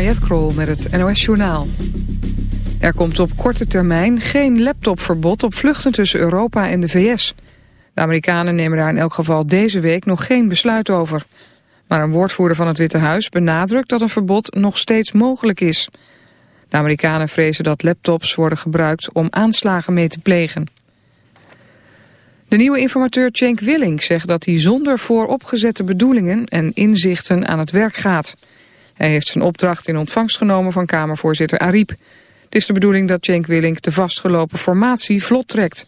Mariette met het NOS Journaal. Er komt op korte termijn geen laptopverbod op vluchten tussen Europa en de VS. De Amerikanen nemen daar in elk geval deze week nog geen besluit over. Maar een woordvoerder van het Witte Huis benadrukt dat een verbod nog steeds mogelijk is. De Amerikanen vrezen dat laptops worden gebruikt om aanslagen mee te plegen. De nieuwe informateur Cenk Willing zegt dat hij zonder vooropgezette bedoelingen en inzichten aan het werk gaat. Hij heeft zijn opdracht in ontvangst genomen van Kamervoorzitter Ariep. Het is de bedoeling dat Cenk Willink de vastgelopen formatie vlot trekt.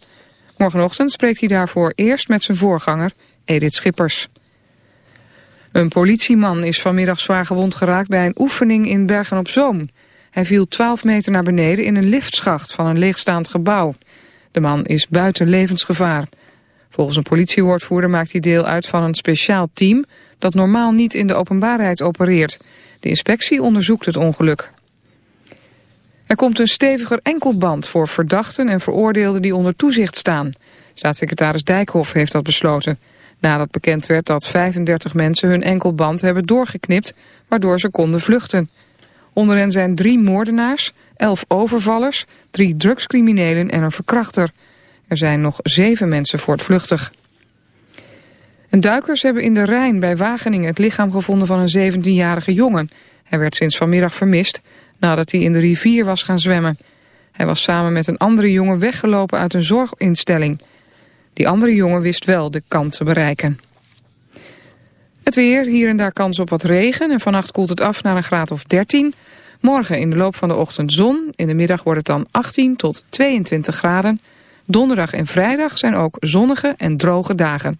Morgenochtend spreekt hij daarvoor eerst met zijn voorganger, Edith Schippers. Een politieman is vanmiddag zwaar gewond geraakt bij een oefening in Bergen-op-Zoom. Hij viel 12 meter naar beneden in een liftschacht van een leegstaand gebouw. De man is buiten levensgevaar. Volgens een politiewoordvoerder maakt hij deel uit van een speciaal team... dat normaal niet in de openbaarheid opereert. De inspectie onderzoekt het ongeluk. Er komt een steviger enkelband voor verdachten en veroordeelden die onder toezicht staan. Staatssecretaris Dijkhoff heeft dat besloten. Nadat bekend werd dat 35 mensen hun enkelband hebben doorgeknipt... waardoor ze konden vluchten. Onder hen zijn drie moordenaars, elf overvallers, drie drugscriminelen en een verkrachter... Er zijn nog zeven mensen voortvluchtig. Duikers hebben in de Rijn bij Wageningen het lichaam gevonden van een 17-jarige jongen. Hij werd sinds vanmiddag vermist nadat hij in de rivier was gaan zwemmen. Hij was samen met een andere jongen weggelopen uit een zorginstelling. Die andere jongen wist wel de kant te bereiken. Het weer, hier en daar kans op wat regen en vannacht koelt het af naar een graad of 13. Morgen in de loop van de ochtend zon, in de middag wordt het dan 18 tot 22 graden... Donderdag en vrijdag zijn ook zonnige en droge dagen.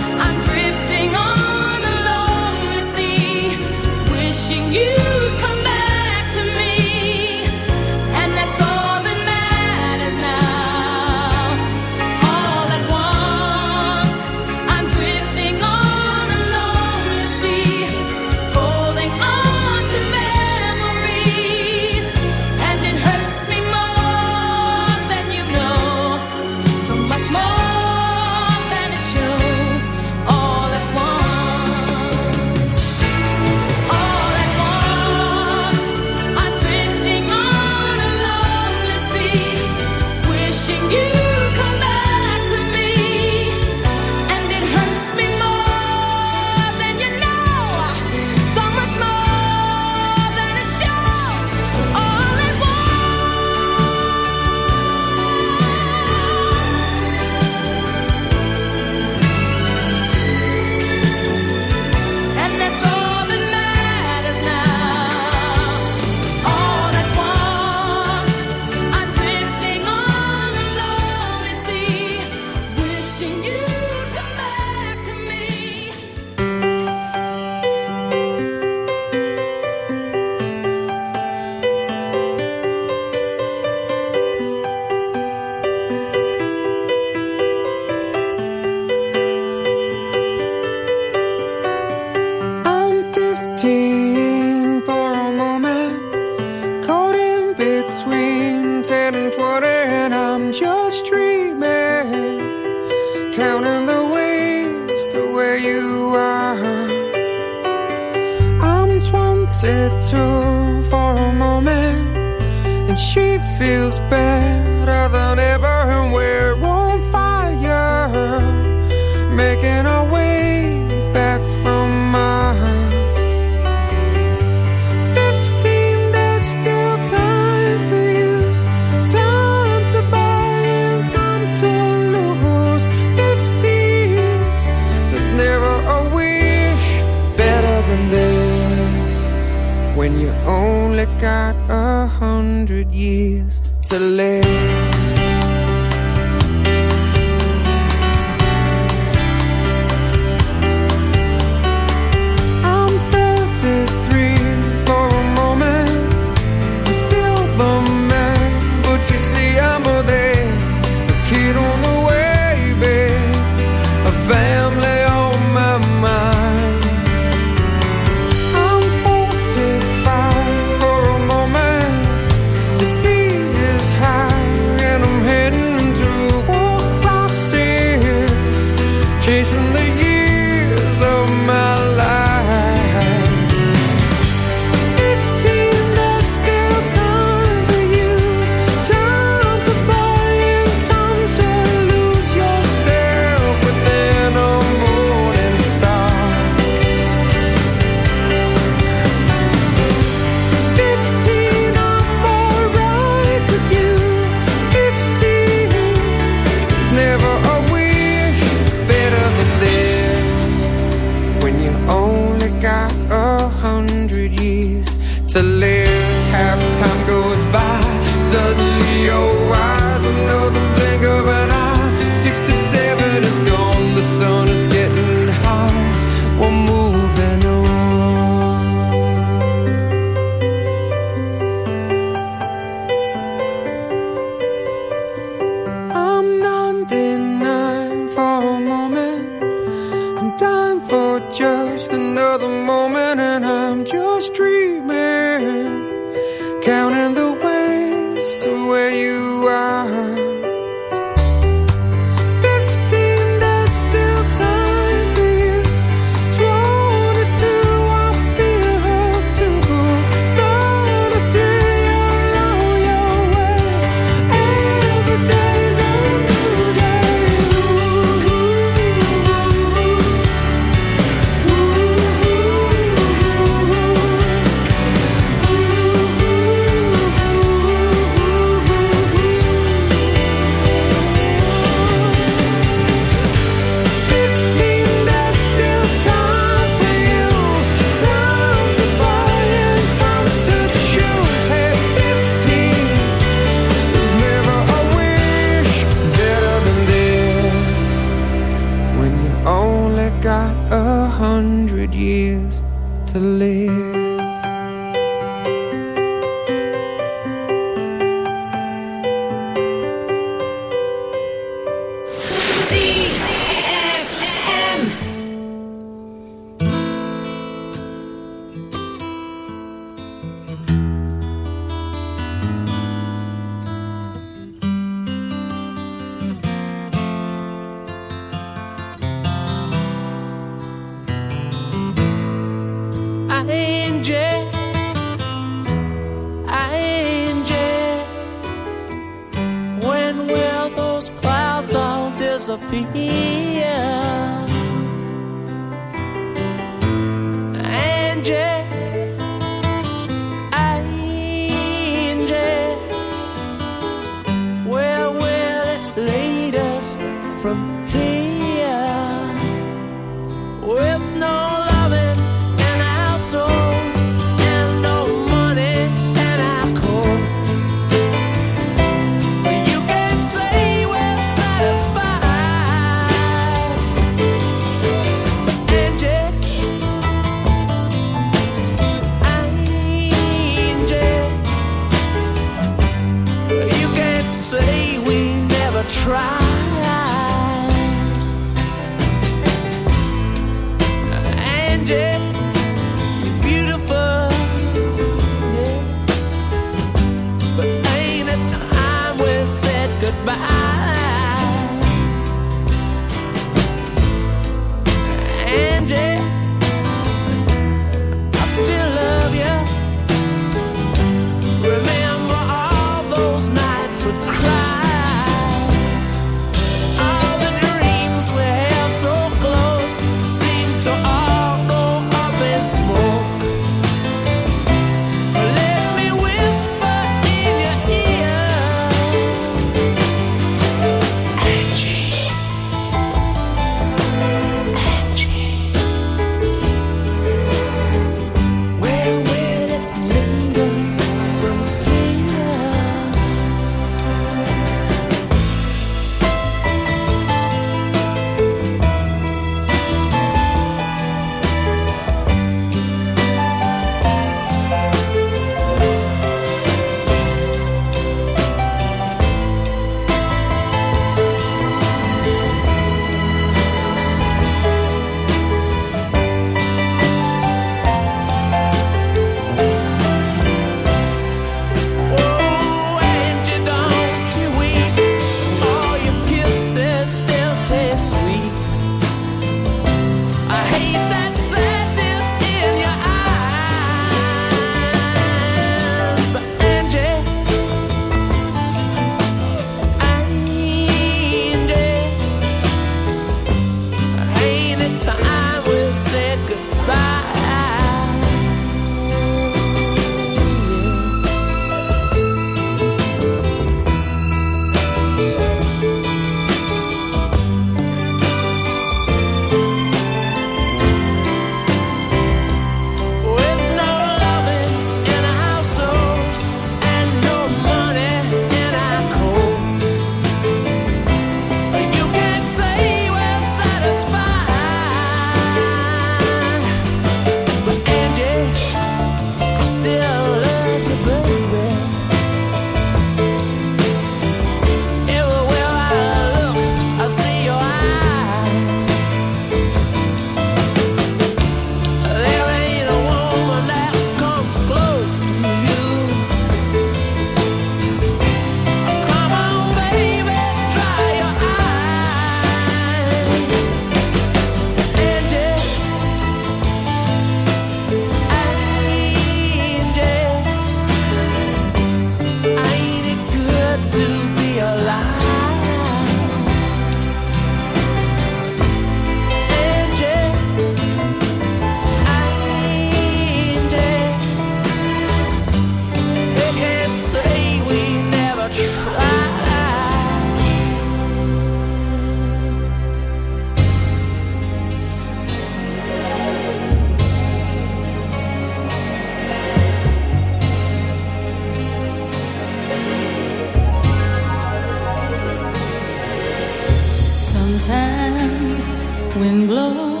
The magic in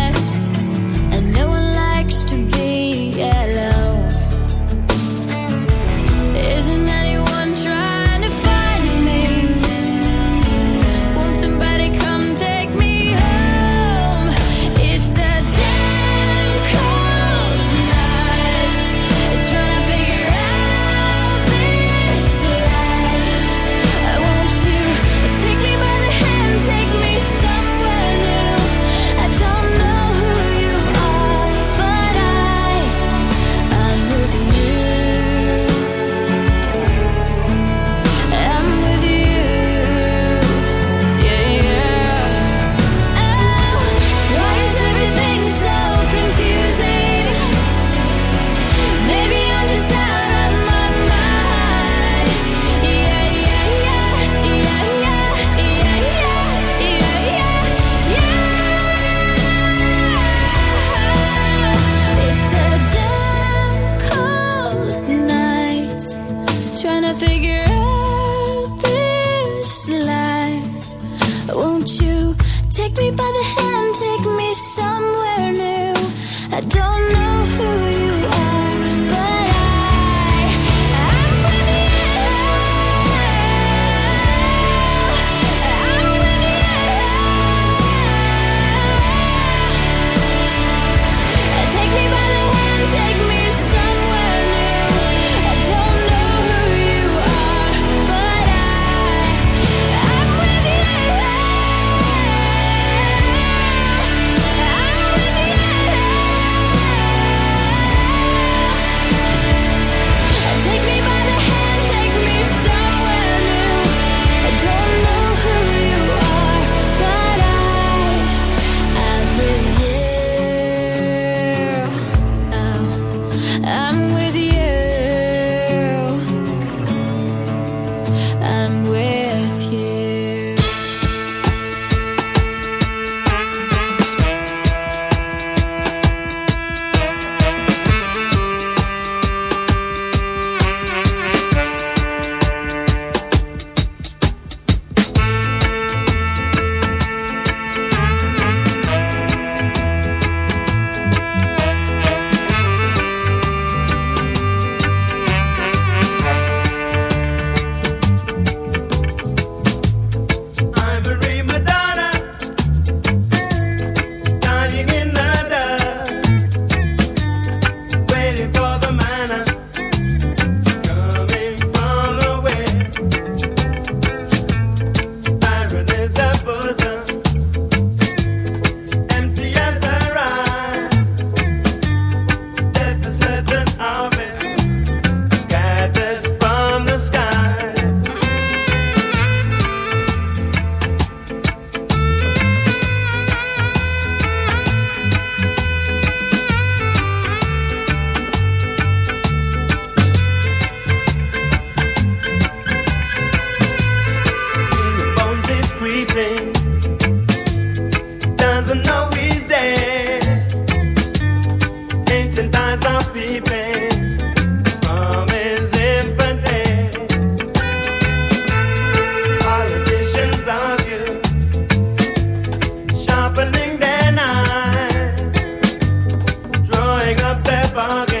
Up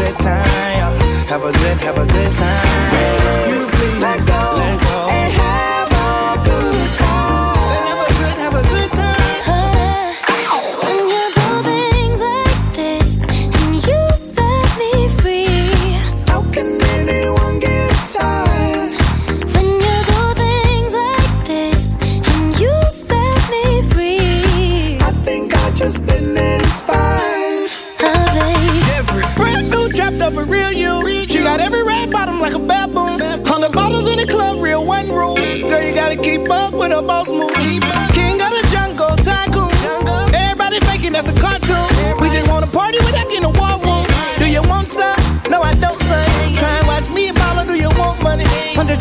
good time. Have a good, have a good time. Music, let go. Let go.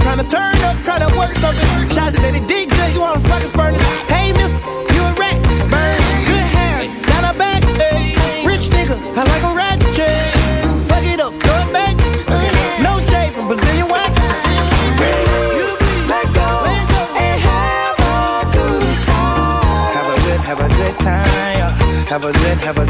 Tryna turn up, tryna work something. Shots said he did good, you wanna fucking furnace. Hey, mister, you a rat. Burn, good hair, down her back. Hey. Rich nigga, I like a rat. Yeah. Fuck it up, throw back. No shade from Brazilian wax. Let go and have a good time. Have a good, have a good time. Have a good, have a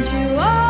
want you all.